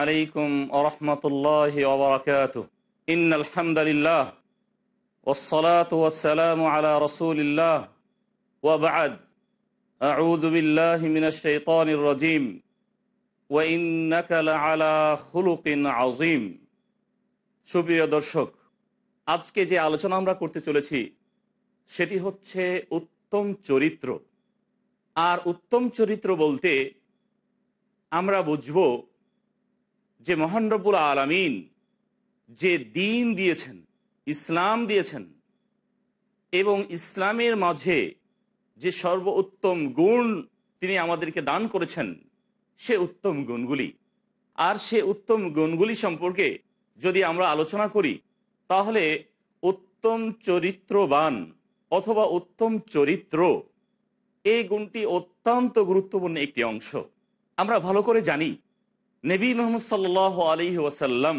السلام عليكم ورحمة الله وبركاته إن الحمد لله والصلاة والسلام على رسول الله وبعد أعوذ بالله من الشيطان الرجيم وإنك لعلى خلق عظيم সুপ্রিয় দর্শক আজকে যে আলোচনা আমরা করতে চলেছি সেটি হচ্ছে উত্তম চরিত্র আর উত্তম চরিত্র বলতে আমরা বুঝব যে মহান রব্বুল আলমিন যে দিন দিয়েছেন, ইসলাম দিয়েছেন, এবং ইসলামের মাঝে যে সর্বোত্তম গুণ তিনি আমাদেরকে দান করেছেন, সে উত্তম গুণগুলি। আর সে উত্তম গুণগুলি সম্পর্কে যদি আমরা আলোচনা করি, তাহলে উত্তম চরিত্রবান অথবা উত্তম চরিত্র এই গুণটি অত্যন্ত গুরুত্বপূর্ণ একটি অংশ। আমরা ভালো করে জানি নবী মোহাম্মদ সাল্লাহ আলী ওয়াসাল্লাম,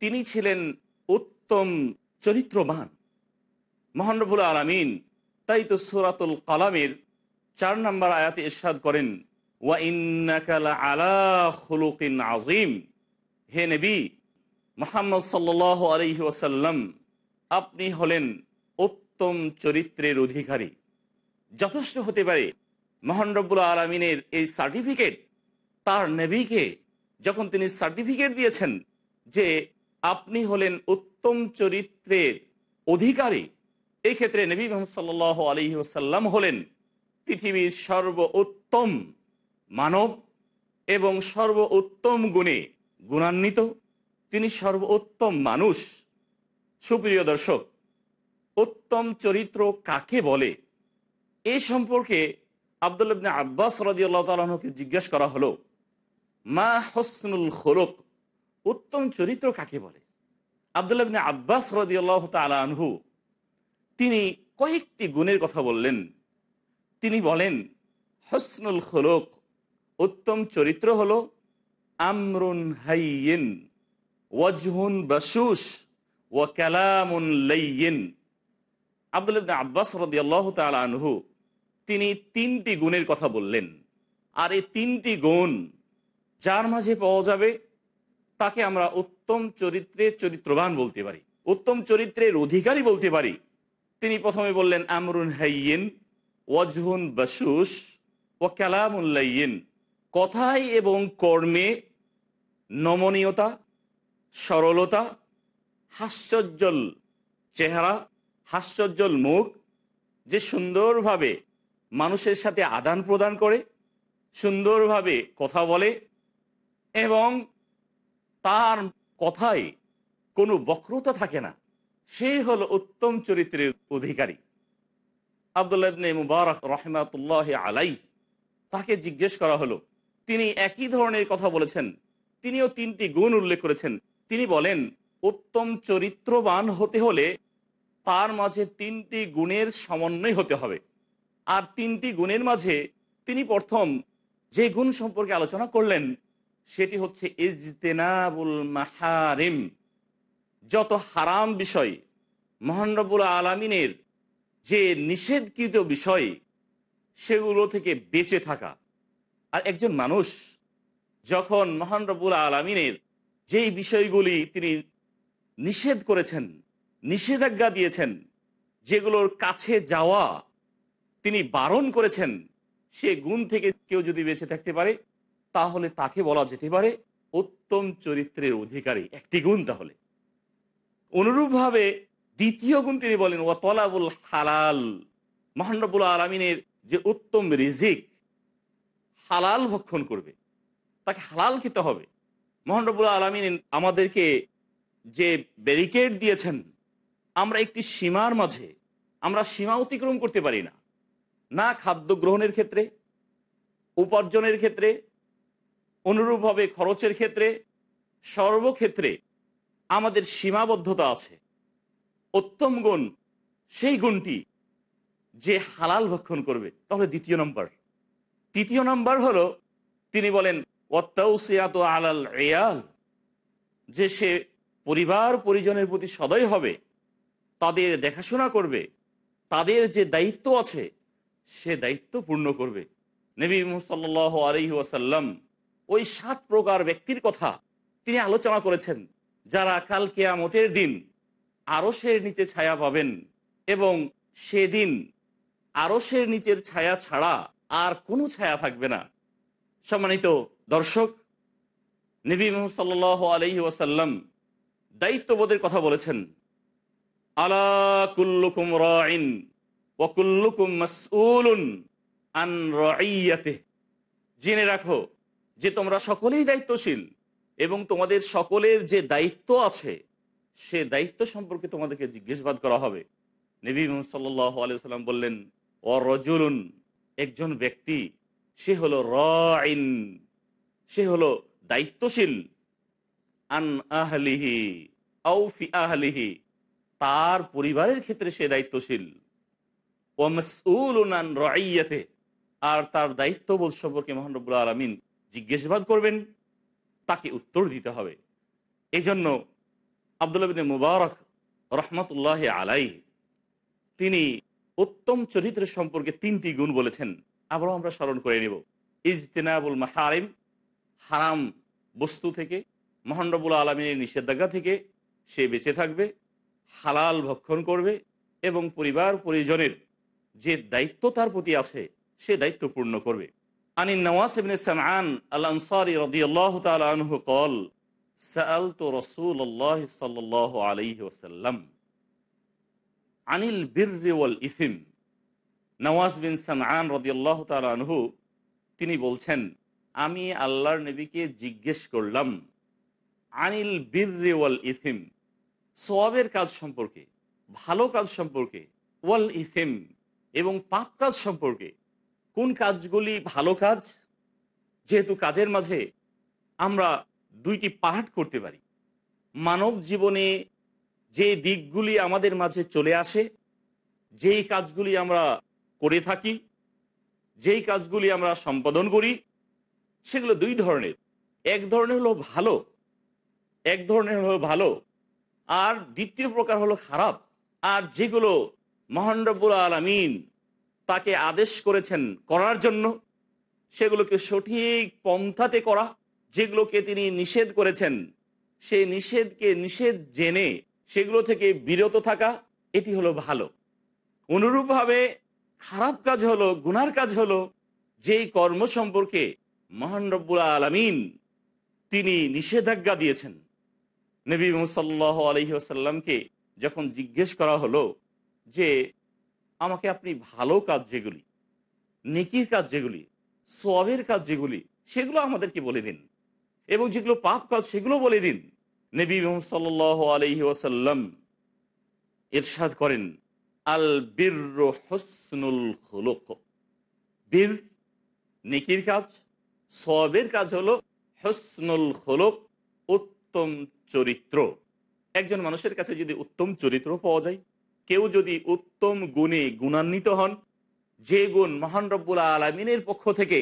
তিনি ছিলেন উত্তম চরিত্রবান মহানবুল আলমিন। তাই তো সুরাতুল কালামের চার নম্বর আয়াতে ইরশাদ করেন, ওয়া আলা আজিম হে নবী, মোহাম্মদ সাল্লাহ আলহি ওয়াসাল্লাম, আপনি হলেন উত্তম চরিত্রের অধিকারী। যথেষ্ট হতে পারে মহান রব্বুল আলমিনের এই সার্টিফিকেট তার নেবীকে যখন তিনি সার্টিফিকেট দিয়েছেন যে আপনি হলেন উত্তম চরিত্রের অধিকারী এই ক্ষেত্রে নবী মোহাম্মদ সাল্ল আলী ওসাল্লাম হলেন পৃথিবীর সর্ব উত্তম মানব এবং সর্ব উত্তম গুণে গুণান্বিত। তিনি সর্ব উত্তম মানুষ। সুপ্রিয় দর্শক, উত্তম চরিত্র কাকে বলে? এ সম্পর্কে আবদুল্লাবনে আব্বাস রাজি আল্লাহ তালকে জিজ্ঞেস করা হলো। মা হসনুল খোরক উত্তম চরিত্র কাকে বলে? আবদুল্লাবনে আব্বাস রাজি আল্লাহ তালহু তিনি কয়েকটি গুণের কথা বললেন। তিনি বলেন, হসনুল খোলক, উত্তম চরিত্র হল আমরুন হাইয়েন, ওয়াজহুন বাসুস ও কালামুন লাইয়েন। আবদুল্লাবনে আব্বাস রদি আল্লাহ তালহু তিনি তিনটি গুণের কথা বললেন। আর এই তিনটি গুণ যার মাঝে পাওয়া যাবে, তাকে আমরা উত্তম চরিত্রের চরিত্রবান বলতে পারি। উত্তম চরিত্রের অধিকারী বলতে পারি। তিনি প্রথমে বললেন, আমরুন হাইয়েন, ওয়াজহুন বাসুস ও কালামুল্লাইয়েন কথায় এবং কর্মে নমনীয়তা, সরলতা, হাস্যজ্জ্বল চেহারা, হাস্যজ্জ্বল মুখ, যে সুন্দরভাবে মানুষের সাথে আদান প্রদান করে, সুন্দরভাবে কথা বলে এবং তার কথায় কোনো বক্রতা থাকে না। সে হলো উত্তম চরিত্রের অধিকারী। আবদুল্লাবনে মুবারক রহমাতুল্লাহ আলাই তাকে জিজ্ঞেস করা হলো, তিনি একই ধরনের কথা বলেছেন, তিনিও তিনটি গুণ উল্লেখ করেছেন। তিনি বলেন, উত্তম চরিত্রবান হতে হলে তার মাঝে তিনটি গুণের সমন্বয় হতে হবে। আর তিনটি গুণের মাঝে তিনি প্রথম যে গুণ সম্পর্কে আলোচনা করলেন সেটি হচ্ছে ইজতেনাবুল মাহারিম। যত হারাম বিষয় মহানরবুল আলমিনের যে নিষেধকৃত বিষয়, সেগুলো থেকে বেঁচে থাকা। আর একজন মানুষ যখন মহানরবুল আলমিনের যেই বিষয়গুলি তিনি নিষেধ করেছেন, নিষেধাজ্ঞা দিয়েছেন, যেগুলোর কাছে যাওয়া তিনি বারণ করেছেন, সে গুণ থেকে কেউ যদি বেঁচে থাকতে পারে তাহলে তাকে বলা যেতে পারে উত্তম চরিত্রের অধিকারী। একটি গুণ তাহলে। অনুরূপভাবে দ্বিতীয় গুণ তিনি বলেন ও তলাবুল হালাল মহানবুল আলমিনের যে উত্তম রিজিক, হালাল ভক্ষণ করবে, তাকে হালাল খেতে হবে। মোহান রবুল আলমিন আমাদেরকে যে ব্যারিকেড দিয়েছেন, আমরা একটি সীমার মাঝে, আমরা সীমা অতিক্রম করতে পারি না। না খাদ্য গ্রহণের ক্ষেত্রে, উপার্জনের ক্ষেত্রে অনুরূপভাবে খরচের ক্ষেত্রে, সর্বক্ষেত্রে আমাদের সীমাবদ্ধতা আছে। উত্তম গুণ, সেই গুণটি যে হালাল ভক্ষণ করবে। তাহলে দ্বিতীয় নম্বর। তৃতীয় নম্বর হলো, তিনি বলেন, ওয়াত্তাউসিয়াত আলাল এয়াল যে সে পরিবার পরিজনের প্রতি সদয় হবে, তাদের দেখাশোনা করবে, তাদের যে দায়িত্ব আছে, সে দায়িত্ব পূর্ণ করবে। নবী সাল আলহি ওয়াসাল্লাম ওই সাত প্রকার ব্যক্তির কথা তিনি আলোচনা করেছেন, যারা কাল কেয়ামতের দিন আরসের নিচে ছায়া পাবেন এবং সেদিন আরসের নিচের ছায়া ছাড়া আর কোনো ছায়া থাকবে না। সম্মানিত দর্শক, নবী মোহাম্মদ আলহি ওয়াসাল্লাম দায়িত্ববোধের কথা বলেছেন, আলা কুল্লুকুম রাইন ওয়াকুল্লুকুম মাসউলুন আন রাইয়াতে জেনে রাখো যে তোমরা সকলেই দায়িত্বশীল এবং তোমাদের সকলের যে দায়িত্ব আছে, সে দায়িত্ব সম্পর্কে তোমাদেরকে জিজ্ঞেসবাদ করা হবে। নবী সাল্লাহ আলিয়াল্লাম বললেন ও রজুলুন, একজন ব্যক্তি, সে হলো রাইন সে হলো দায়িত্বশীল, আন আহলিহি আউফি আহলিহি, তার পরিবারের ক্ষেত্রে সে দায়িত্বশীল। ও মসউলান রাইয়াতে আর তার দায়িত্ববোধ সম্পর্কে মহানবুল আলমিন জিজ্ঞাসাবাদ করবেন, তাকে উত্তর দিতে হবে। এই জন্য আবদুল্লাহ বিন মুবারক রহমতুল্লাহ আলাই তিনি উত্তম চরিত্রের সম্পর্কে তিনটি গুণ বলেছেন। আবারও আমরা স্মরণ করে নেব। ইজতিনাবুল মাহারিম, হারাম বস্তু থেকে, মহানরবুল আলমিনের নিষেধাজ্ঞা থেকে সে বেঁচে থাকবে, হালাল ভক্ষণ করবে এবং পরিবার পরিজনের যে দায়িত্ব তার প্রতি আছে, সে দায়িত্ব পূর্ণ করবে। আনি নওয়াজ ইবনে সামআন আল আনসারি রাদিয়াল্লাহু তাআলা আনহু قال سألت رسول الله صلى الله عليه وسلم আনিল বিররি ওয়াল ইথিম নওয়াজ বিন সামআন রাদিয়াল্লাহু তাআলা আনহু তিনি বলছেন আমি আল্লাহর নবীকে জিজ্ঞেস করলাম আনিল বিররি ওয়াল ইথিম সওয়াবের কাজ সম্পর্কে ভালো কাজ সম্পর্কে ওয়াল ইথিম এবং পাপ কাজ সম্পর্কে কোন কাজগুলি ভালো কাজ? যেহেতু কাজের মাঝে আমরা দুইটি পাঠ করতে পারি। মানব জীবনে যে দিকগুলি আমাদের মাঝে চলে আসে, যেই কাজগুলি আমরা করে থাকি, যেই কাজগুলি আমরা সম্পাদন করি, সেগুলো দুই ধরনের। এক ধরনের হলো ভালো, এক ধরনের হলো ভালো, আর দ্বিতীয় প্রকার হলো খারাপ। আর যেগুলো মহান রব্বুল আলমিন তাকে আদেশ করেছেন করার জন্য, সেগুলোকে সঠিক পন্থাতে করা, যেগুলোকে তিনি নিষেধ করেছেন, সেই নিষেধকে নিষেধ জেনে সেগুলো থেকে বিরত থাকা, এটি হলো ভালো। অনুরূপভাবে খারাপ কাজ হলো, গুনার কাজ হলো, যেই কর্ম সম্পর্কে মহান রব্বুল আলমিন তিনি নিষেধাজ্ঞা দিয়েছেন। নবী মুসাল্লাহ আলহি আসাল্লামকে যখন জিজ্ঞেস করা হলো যে আমাকে আপনি ভালো কাজ যেগুলি, নেকির কাজ যেগুলি সবের কাজ যেগুলি, সেগুলো আমাদেরকে বলে দিন। এবং যেগুলো পাপ কাজ, সেগুলো বলে দিন। নবী মোহাম্মদ সাল্লাহ আলহি ওয়াসাল্লাম ইরশাদ করেন, আল বীর হসনুল হলক বীর, নেকির কাজ সবের কাজ হলো হসনুল হলক উত্তম চরিত্র। একজন মানুষের কাছে যদি উত্তম চরিত্র পাওয়া যায় কেউ যদি উত্তম গুণে গুণান্বিত হন, যে গুণ মহান রব্বুল আলমিনের পক্ষ থেকে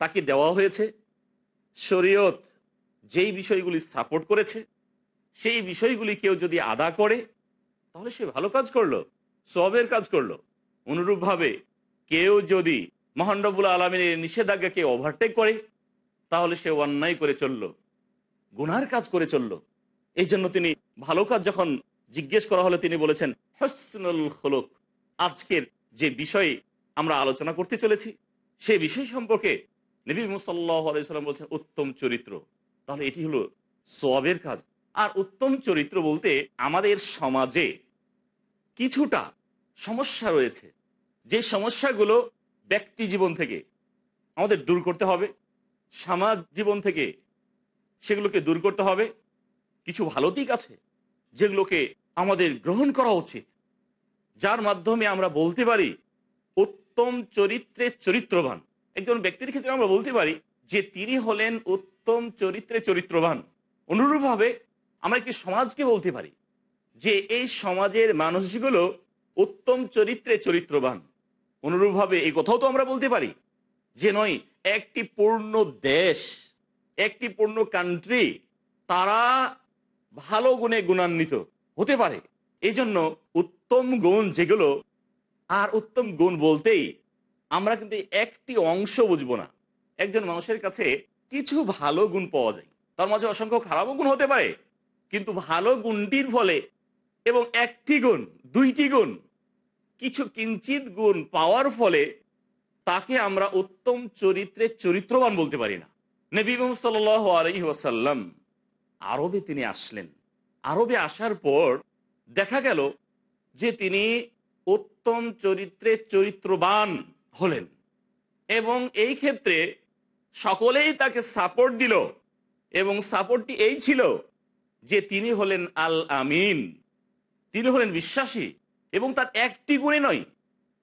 তাকে দেওয়া হয়েছে, শরীয়ত যেই বিষয়গুলি সাপোর্ট করেছে, সেই বিষয়গুলি কেউ যদি আদা করে, তাহলে সে ভালো কাজ করল, সবের কাজ করল। অনুরূপভাবে কেউ যদি মহান রব্বুল আলমিনের নিষেধাজ্ঞাকে ওভারটেক করে, তাহলে সে অন্যায় করে চলল, গুনার কাজ করে চলল। এই জন্য তিনি ভালো কাজ যখন জিজ্ঞেস করা হলে তিনি বলেছেন, হসনুল হলুক আজকের যে বিষয়ে আমরা আলোচনা করতে চলেছি, সে বিষয় সম্পর্কে নবী মুসাল্লাম বলছেন, উত্তম চরিত্র। তাহলে এটি হলো সবের কাজ। আর উত্তম চরিত্র বলতে আমাদের সমাজে কিছুটা সমস্যা রয়েছে। যে সমস্যাগুলো ব্যক্তি জীবন থেকে আমাদের দূর করতে হবে, সমাজ জীবন থেকে সেগুলোকে দূর করতে হবে। কিছু ভালো দিক আছে যেগুলোকে আমাদের গ্রহণ করা উচিত। যার মাধ্যমে আমরা বলতে পারি, উত্তম চরিত্রে চরিত্রবান। একজন ব্যক্তির ক্ষেত্রে আমরা বলতে পারি যে তিনি হলেন উত্তম চরিত্রে চরিত্রবান। অনুরূপভাবে আমরা একটি সমাজকে বলতে পারি যে এই সমাজের মানুষগুলো উত্তম চরিত্রে চরিত্রবান। অনুরূপভাবে এই কথাও তো আমরা বলতে পারি যে নয়, একটি পূর্ণ দেশ, একটি পূর্ণ কান্ট্রি তারা ভালো গুণে গুণান্বিত। হতে পারে। এই জন্য উত্তম গুণ যেগুলো, আর উত্তম গুণ বলতেই আমরা কিন্তু একটি অংশ বুঝব না। একজন মানুষের কাছে কিছু ভালো গুণ পাওয়া যায়। তার মাঝে অসংখ্য খারাপও গুণ হতে পারে, কিন্তু ভালো গুণটির ফলে এবং একটি গুণ, দুইটি গুণ, কিছু কিঞ্চিত গুণ পাওয়ার ফলে তাকে আমরা উত্তম চরিত্রে চরিত্রবান বলতে পারি না। নবী মোহাম্মদ সাল্লাহ আলহি আরবে তিনি আসলেন। আরবে আসার পর দেখা গেল যে তিনি উত্তম চরিত্রে চরিত্রবান হলেন এবং এই ক্ষেত্রে সকলেই তাকে সাপোর্ট দিল এবং সাপোর্টটি এই ছিল যে তিনি হলেন আল আমিন তিনি হলেন বিশ্বাসী এবং তার একটি গুণে নয়।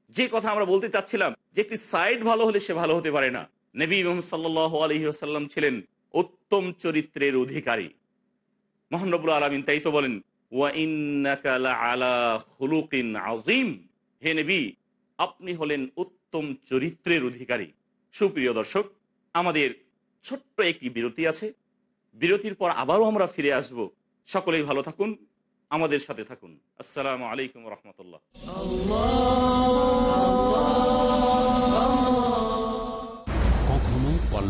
যে কথা আমরা বলতে চাচ্ছিলাম যে একটি সাইড ভালো হলে সে ভালো হতে পারে না। নবী মোহাম্মদ সাল্লাহ আলহি আসাল্লাম ছিলেন উত্তম চরিত্রের অধিকারী। মহানবুল আলমিন তাই তো বলেন আপনি হলেন উত্তম চরিত্রের অধিকারী। সুপ্রিয় দর্শক, আমাদের ছোট্ট একটি বিরতি আছে। বিরতির পর আবারও আমরা ফিরে আসব। সকলেই ভালো থাকুন, আমাদের সাথে থাকুন। আসসালামু আলাইকুম রহমতুল্লাহ।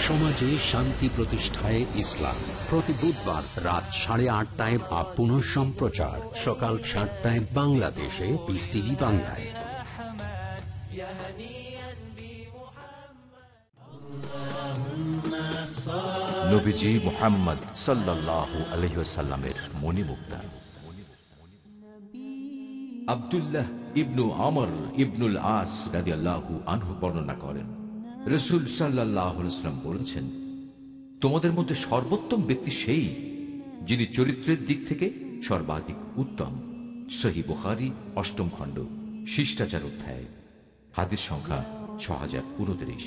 সমাজে শান্তি প্রতিষ্ঠায় ইসলাম। প্রতি বুধবার রাত সাড়ে আটটায় বা পুনঃ সম্প্রচার। সকাল সাতটায় বাংলাদেশে পিস টিভি বাংলায়। নবীজি মোহাম্মদ আবদুল্লাহ ইবনু আমর ইবনুল আস রাজি আল্লাহু আনহু বর্ণনা করেন রসুল সাল্লাহাম বলেছেন, তোমাদের মধ্যে সর্বোত্তম ব্যক্তি সেই যিনি চরিত্রের দিক থেকে সর্বাধিক উত্তম। সহি বুখারি, অষ্টম খণ্ড, শিষ্টাচার অধ্যায় হাতের সংখ্যা ছ হাজার উনত্রিশ।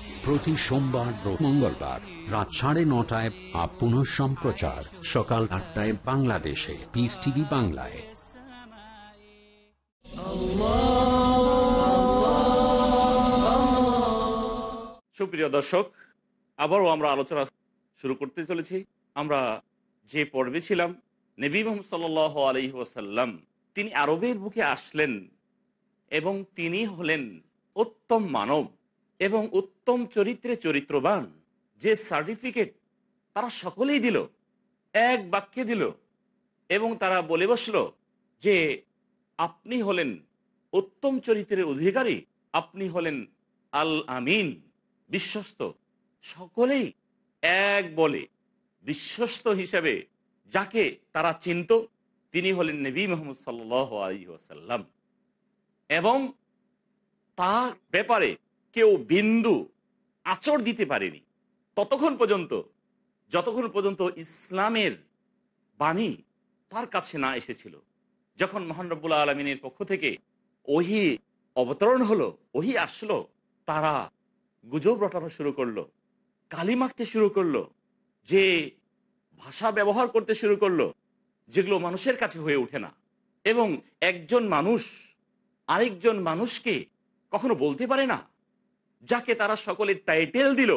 প্রতি সোমবার মঙ্গলবার রাত সাড়ে নটায় আপ পুনঃ সম্প্রচার। সকাল আটটায় বাংলাদেশে। পিস টিভি বাংলায়। সুপ্রিয় দর্শক, আবারও আমরা আলোচনা শুরু করতে চলেছি। আমরা যে পর্বে ছিলাম, নবী মোহাম্মদ সাল আলহি ওসাল্লাম তিনি আরবের বুকে আসলেন এবং তিনি হলেন উত্তম মানব। এবং উত্তম চরিত্রে চরিত্রবান। যে সার্টিফিকেট তারা সকলেই দিল, এক বাক্যে দিল এবং তারা বলে বসল যে, আপনি হলেন উত্তম চরিত্রের অধিকারী, আপনি হলেন আল আমিন, বিশ্বস্ত। সকলেই এক বলে, বিশ্বস্ত হিসেবে যাকে তারা চিনত, তিনি হলেন নবী মোহাম্মদ ওসাল্লাম এবং তার ব্যাপারে কেউ বিন্দু আচর দিতে পারেনি। ততক্ষণ পর্যন্ত, যতক্ষণ পর্যন্ত ইসলামের বাণী তার কাছে না এসেছিল, যখন মহান রব্বুল্লা আলমিনের পক্ষ থেকে ওহি অবতরণ হলো, ওহি আসলো, তারা গুজব রটানো শুরু করল, কালি মাখতে শুরু করল, যে ভাষা ব্যবহার করতে শুরু করল, যেগুলো মানুষের কাছে হয়ে ওঠে না। এবং একজন মানুষ আরেকজন মানুষকে কখনো বলতে পারে না যাকে তারা সকলে টাইটেল দিল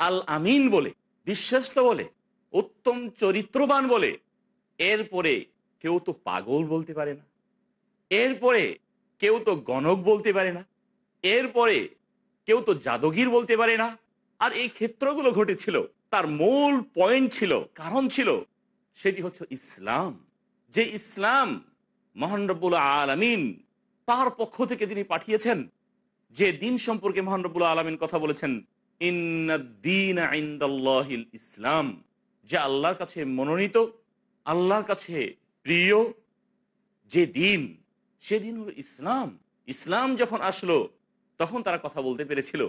আল আমিন বলে, বিশ্বস্ত বলে, উত্তম চরিত্রবান বলে, এরপরে কেউ তো পাগল বলতে পারে না, এরপরে কেউ তো গণক বলতে পারে না, এরপরে কেউ তো জাদগির বলতে পারে না, আর এই ক্ষেত্রগুলো ঘটেছিল, তার মূল পয়েন্ট ছিল, কারণ ছিল, সেটি হচ্ছে ইসলাম, যে ইসলাম মহান রব্বুল আলমিন তার পক্ষ থেকে তিনি পাঠিয়েছেন যে দিন সম্পর্কে মহান রব্বুল আলমিন কথা বলেছেন ইসলাম যে আল্লাহর কাছে মনোনীত, আল্লাহর কাছে প্রিয়, যে দিন সেদিন হলো ইসলাম। ইসলাম যখন আসলো, তখন তারা কথা বলতে পেরেছিল।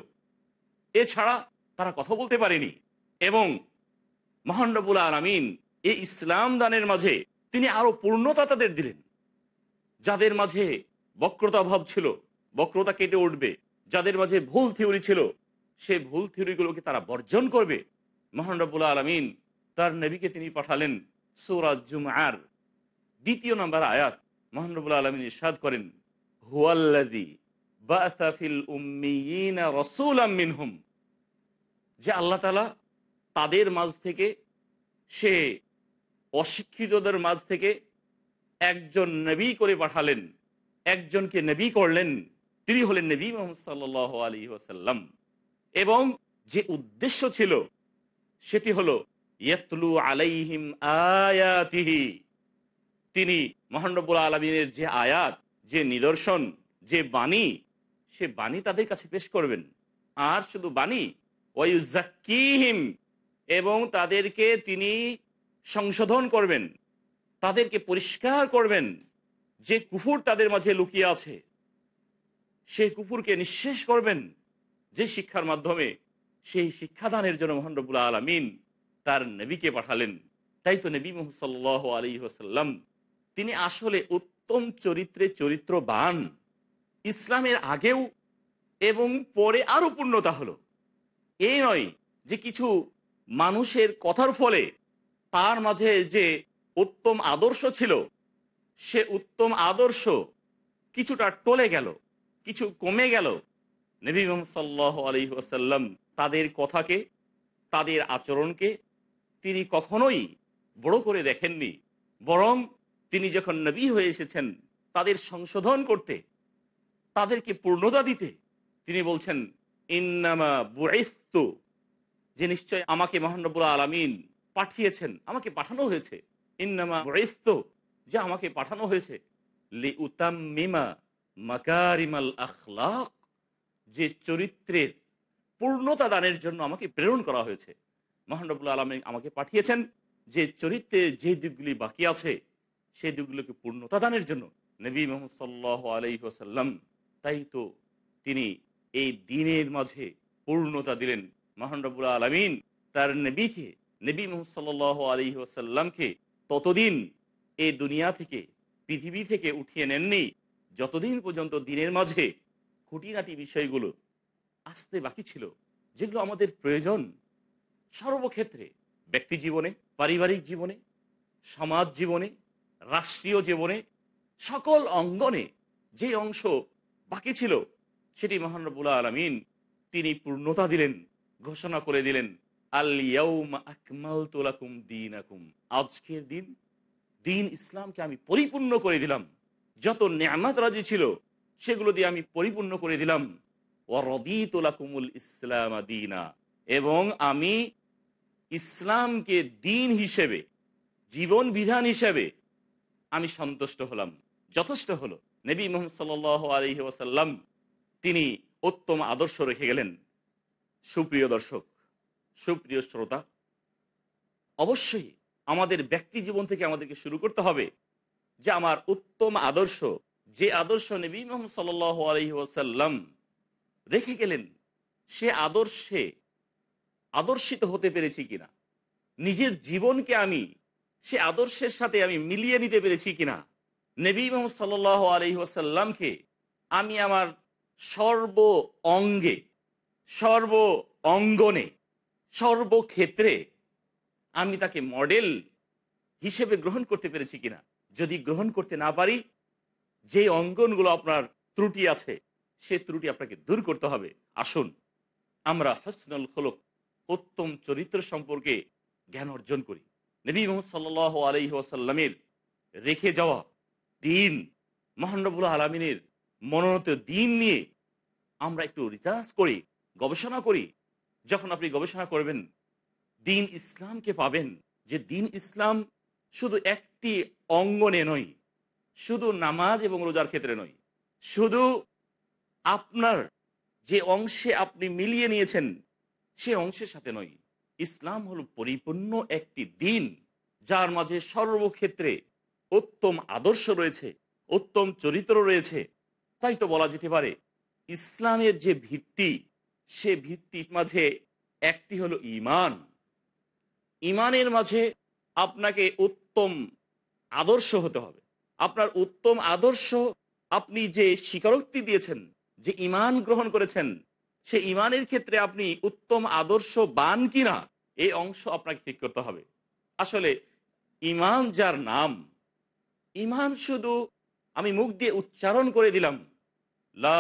এছাড়া তারা কথা বলতে পারেনি। এবং মহান রবুল আলমিন এই ইসলাম দানের মাঝে তিনি আরও পূর্ণতা তাদের দিলেন। যাদের মাঝে বক্রতা ভাব ছিল বক্রতা কেটে উঠবে। যাদের মাঝে ভুল থিওরি ছিল, সে ভুল থিওরিগুলোকে তারা বর্জন করবে। মহান রব্বুল আলমিন তার নবীকে তিনি পাঠালেন সৌরাজ জুমার দ্বিতীয় নম্বর আয়াত। মহান রব্বুল আলমিন ইরশাদ করেন হুয়াল্লাদি মিনহুম। যে আল্লাহ তাআলা তাদের মাঝ থেকে, সে অশিক্ষিতদের মাঝ থেকে একজন নবী করে পাঠালেন, একজনকে নবী করলেন। তিনি হলেন নবী মোহাম্মদ সাল্লাহ আলী ওসাল্লাম এবং যে উদ্দেশ্য ছিল, সেটি হলো, ইয়াতলু আলাইহিম আয়াতিহি। তিনি মহানবুল আলমিনের যে আয়াত, যে নিদর্শন, যে বাণী, সে বাণী তাদের কাছে পেশ করবেন। আর শুধু বাণী ওয়ুজাকিহিম এবং তাদেরকে তিনি সংশোধন করবেন, তাদেরকে পরিষ্কার করবেন, যে কুফুর তাদের মাঝে লুকিয়ে আছে। সেই কুফুরকে নিঃশেষ করবেন যে শিক্ষার মাধ্যমে সেই শিক্ষাদানের জন্য মোহান রবুল্লা আলমিন তার নবীকে পাঠালেন। তাই তো নবী মোহাম্মদ আলী ওসাল্লাম তিনি আসলে উত্তম চরিত্রে চরিত্রবান। ইসলামের আগেও এবং পরে আরও পূর্ণতা হলো। এই নয় যে কিছু মানুষের কথার ফলে তার মাঝে যে উত্তম আদর্শ ছিল, সে উত্তম আদর্শ কিছুটা টলে গেল। কিছু কমে গেল। নবী মোহাম্মদ সাল্লাহ আলী ওসাল্লাম তাদের কথাকে, তাদের আচরণকে তিনি কখনোই বড় করে দেখেননি। বরং তিনি যখন নবী হয়ে এসেছেন, তাদের সংশোধন করতে, তাদেরকে পূর্ণতা দিতে, তিনি বলছেন, ইন্নামা বুয়েস্তু যে নিশ্চয় আমাকে মহানবুল আলমিন পাঠিয়েছেন, আমাকে পাঠানো হয়েছে। ইন্নামা বুয়েস্তু যে আমাকে পাঠানো হয়েছে। লি উতাম্মিমা মাকারিমাল আখলাক, যে চরিত্রের পূর্ণতা দানের জন্য আমাকে প্রেরণ করা হয়েছে। মহানবুল আলমী আমাকে পাঠিয়েছেন যে চরিত্রের যে দিকগুলি বাকি আছে সেই দিকগুলোকে পূর্ণতা দানের জন্য। নবী মোহাম্মদ সাল্লাহ আলহিহাসাল্লাম তাই তো তিনি এই দিনের মাঝে পূর্ণতা দিলেন। মহানবুল আলমিন তার নবীকে, নবী মোহাম্মদ সাল্লাহ আলহিহাসাল্লামকে ততদিন এই দুনিয়া থেকে, পৃথিবী থেকে উঠিয়ে নেননি। যতদিন পর্যন্ত দিনের মাঝে খুঁটিনাটি বিষয়গুলো আসতে বাকি ছিল, যেগুলো আমাদের প্রয়োজন, সর্বক্ষেত্রে ব্যক্তি জীবনে, পারিবারিক জীবনে, সমাজ জীবনে, রাষ্ট্রীয় জীবনে, সকল অঙ্গনে যে অংশ বাকি ছিল, সেটি মহানবুল আলমিন তিনি পূর্ণতা দিলেন, ঘোষণা করে দিলেন আজকের দিন দিন ইসলামকে আমি পরিপূর্ণ করে দিলাম। যত নেয়ামাত রাজি ছিল, সেগুলো দিয়ে আমি পরিপূর্ণ করে দিলাম। ও ইসলাম দিনা। এবং আমি ইসলামকে দিন হিসেবে, জীবন বিধান হিসেবে আমি সন্তুষ্ট হলাম। যথেষ্ট হলো। নবী মোহাম্মদ সাল আলহি ওয়াসাল্লাম, তিনি উত্তম আদর্শ রেখে গেলেন। সুপ্রিয় দর্শক, সুপ্রিয় শ্রোতা, অবশ্যই আমাদের ব্যক্তি জীবন থেকে আমাদেরকে শুরু করতে হবে। যে আমার উত্তম আদর্শ, যে আদর্শ নবী মোহাম্মদ সাল আলহি ওয়াসাল্লাম রেখে গেলেন, সে আদর্শে আদর্শিত হতে পেরেছি কিনা? নিজের জীবনকে আমি, সে আদর্শের সাথে আমি মিলিয়ে নিতে পেরেছি কিনা? নবী মোহাম্মদ সাল আলহি ওয়াসাল্লামকে আমি আমার সর্ব অঙ্গে, সর্ব অঙ্গনে সর্বক্ষেত্রে আমি তাকে মডেল হিসেবে গ্রহণ করতে পেরেছি কিনা? যদি গ্রহণ করতে না পারি, যে অঙ্গনগুলো আপনার ত্রুটি আছে, সে ত্রুটি আপনাকে দূর করতে হবে। আসুন, আমরা হসনুল খোলক উত্তম চরিত্র সম্পর্কে জ্ঞান অর্জন করি। নবী মোহাম্মদ সাল আলহি ওয়াসাল্লামের রেখে যাওয়া দিন মহানবুল আলমিনের মনোনীত দিন নিয়ে আমরা একটু রিসার্চ করি, গবেষণা করি। যখন আপনি গবেষণা করবেন, দিন ইসলামকে পাবেন, যে দিন ইসলাম শুধু একটি অঙ্গনে নয় শুধু নামাজ এবং রোজার ক্ষেত্রে নয় শুধু আপনার যে অংশে আপনি মিলিয়ে নিয়েছেন, সে অংশের সাথে নয় ইসলাম হলো পরিপূর্ণ একটি দিন, যার মাঝে সর্বক্ষেত্রে উত্তম আদর্শ রয়েছে, উত্তম চরিত্র রয়েছে। তাই তো বলা যেতে পারে, ইসলামের যে ভিত্তি, সে ভিত্তির মাঝে একটি হলো ইমান। ইমানের মাঝে আপনাকে উত্তম আদর্শ হতে হবে। আপনার উত্তম আদর্শ আপনি যে স্বীকারোক্তি দিয়েছেন, যে ইমান গ্রহণ করেছেন, সে ইমানের ক্ষেত্রে আপনি উত্তম আদর্শ বান কিনা এই অংশ আপনাকে ঠিক করতে হবে। আসলে ইমান যার নাম ইমান শুধু আমি মুখ দিয়ে উচ্চারণ করে দিলাম, লা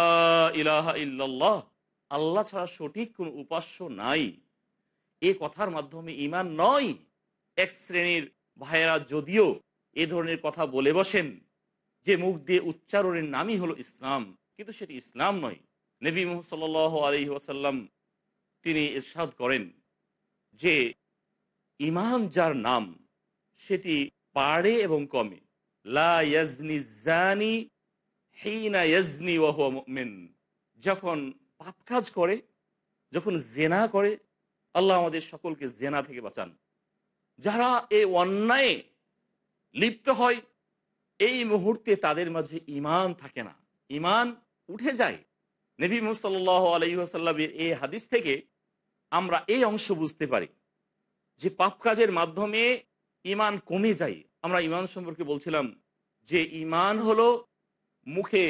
আল্লাহ ছাড়া সঠিক কোন উপাস্য নাই। এ কথার মাধ্যমে ইমান নয়। এক শ্রেণির ভাইয়েরা যদিও এ ধরনের কথা বলে বসেন যে মুখ দিয়ে উচ্চারণের নামই হলো ইসলাম, কিন্তু সেটি ইসলাম নয়। নবী মোহাম্মদ আলহি ওয়াসাল্লাম তিনি ইরশাদ করেন যে ইমান যার নাম, সেটি পাড়ে এবং কমে। লা ইয়াজনি জানি হিনা ইয়াজনি যখন পাপ কাজ করে, যখন জেনা করে, আল্লাহ আমাদের সকলকে জেনা থেকে বাঁচান। যারা এই অন্যায়ে লিপ্ত হয়, এই মুহূর্তে তাদের মাঝে ইমান থাকে না। ইমান উঠে যায়। নবী মুসাল্লাহ আলহিহাসাল্লামের এই হাদিস থেকে আমরা এই অংশ বুঝতে পারি যে পাপ কাজের মাধ্যমে ইমান কমে যায়। আমরা ইমান সম্পর্কে বলছিলাম যে ইমান হলো মুখে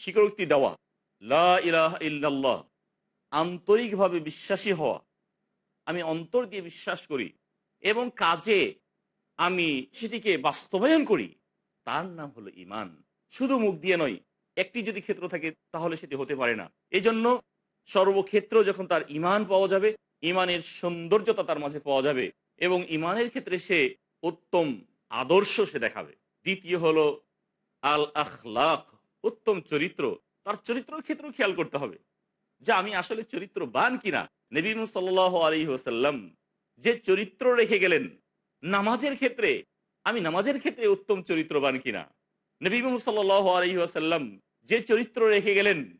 স্বীকারোক্তি দেওয়া, লা ইলাহা ইল্লাল্লাহ, আন্তরিকভাবে বিশ্বাসী হওয়া। আমি অন্তর দিয়ে বিশ্বাস করি এবং কাজে আমি সেটিকে বাস্তবায়ন করি। তার নাম হলো ইমান শুধু মুখ দিয়ে নয়, একটি যদি ক্ষেত্র থাকে, তাহলে সেটি হতে পারে না। এই জন্য সর্বক্ষেত্র যখন তার ইমান পাওয়া যাবে ইমানের সৌন্দর্যতা তার মাঝে পাওয়া যাবে এবং ইমানের ক্ষেত্রে সে উত্তম আদর্শ সে দেখাবে। দ্বিতীয় হলো আল আখলাক উত্তম চরিত্র। তার চরিত্রের ক্ষেত্রেও খেয়াল করতে হবে যে আমি আসলে চরিত্রবান কিনা। নবী সাল আলী ওসাল্লাম যে চরিত্র রেখে গেলেন নামাজের ক্ষেত্রে, আমি নামাজের ক্ষেত্রে উত্তম চরিত্রবান কিনা? নবী সাল আলী ওসাল্লাম যে চরিত্র রেখে গেলেন,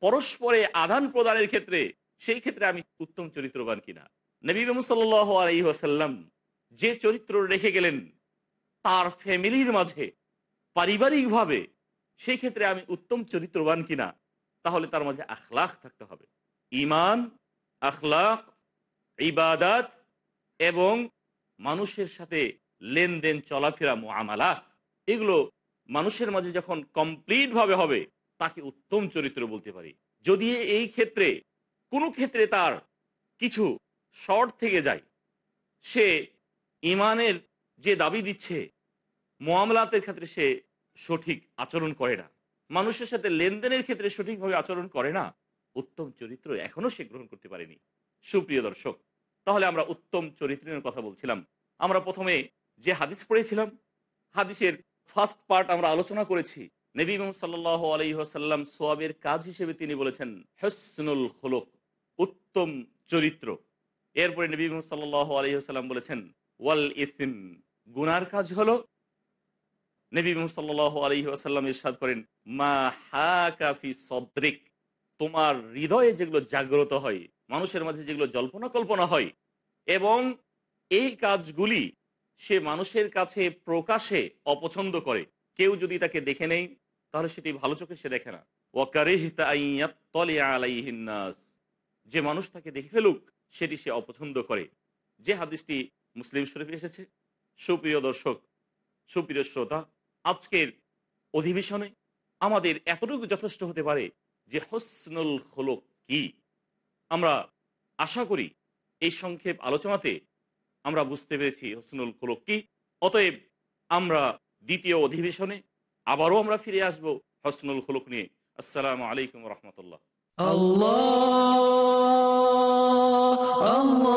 পরস্পরে আদান প্রদানের ক্ষেত্রে, সেই ক্ষেত্রে আমি উত্তম চরিত্রবান কিনা? নবী সাল আলী ওসাল্লাম যে চরিত্র রেখে গেলেন, তার ফ্যামিলির মাঝে, পারিবারিকভাবে, সেই ক্ষেত্রে আমি উত্তম চরিত্রবান কিনা? তাহলে তার মাঝে আখলাখ থাকতে হবে। ইমান আখলাখ, ইবাদাত এবং মানুষের সাথে লেনদেন, চলাফেরা আমালাত এগুলো মানুষের মাঝে যখন কমপ্লিট ভাবে হবে, তাকে উত্তম চরিত্র বলতে পারি। যদি এই ক্ষেত্রে, কোনো ক্ষেত্রে তার কিছু শর্ট থেকে যায়, সে ইমানের যে দাবি দিচ্ছে মোয়ামলাতের ক্ষেত্রে সে সঠিক আচরণ করে না। মানুষের সাথে লেনদেনের ক্ষেত্রে সঠিকভাবে আচরণ করে না। উত্তম চরিত্র এখনও সে গ্রহণ করতে পারেনি। সুপ্রিয় দর্শক তাহলে আমরা উত্তম চরিত্রের কথা বলছিলাম। আমরা প্রথমে যে হাদিস পড়েছিলাম, হাদিসের ফার্স্ট পার্ট আমরা আলোচনা করেছি। নবী সাল্লাহ আলহিহাসাল্লাম সোয়াবের কাজ হিসেবে তিনি বলেছেন, হসনুল হলুক উত্তম চরিত্র। এরপরে নবী সাল্লাহ আলহিহাসাল্লাম বলেছেন, ওয়াল ইসিম, গুনার কাজ হলো। নবী সাল্লাহ আলহিহাসাল্লাম ইরশাদ করেন, মা হা কাফি সদ্রিক, তোমার হৃদয়ে যেগুলো জাগ্রত হয় মানুষের মাঝে যেগুলো জল্পনা কল্পনা হয় এবং এই কাজগুলি সে মানুষের কাছে প্রকাশে অপছন্দ করে। কেউ যদি তাকে দেখে নেই, তাহলে সেটি ভালো চোখে সে দেখে না। যে মানুষ তাকে দেখে ফেলুক, সেটি সে অপছন্দ করে। যে হাদিসটি মুসলিম শরীফে এসেছে, সুপ্রিয় দর্শক, সুপ্রিয় শ্রোতা, আজকের অধিবেশনে আমাদের এতটুকু যথেষ্ট হতে পারে যে হসনুল হলক কি? আমরা আশা করি এই সংক্ষেপ আলোচনাতে আমরা বুঝতে পেরেছি হোসনুল খোলক কি। অতএব আমরা দ্বিতীয় অধিবেশনে আবারও আমরা ফিরে আসব হসনুল খোলক নিয়ে। আসসালামু আলাইকুম রহমতুল্লাহ। আল্লাহ আল্লাহ